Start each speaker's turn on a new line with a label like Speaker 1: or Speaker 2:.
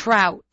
Speaker 1: trout.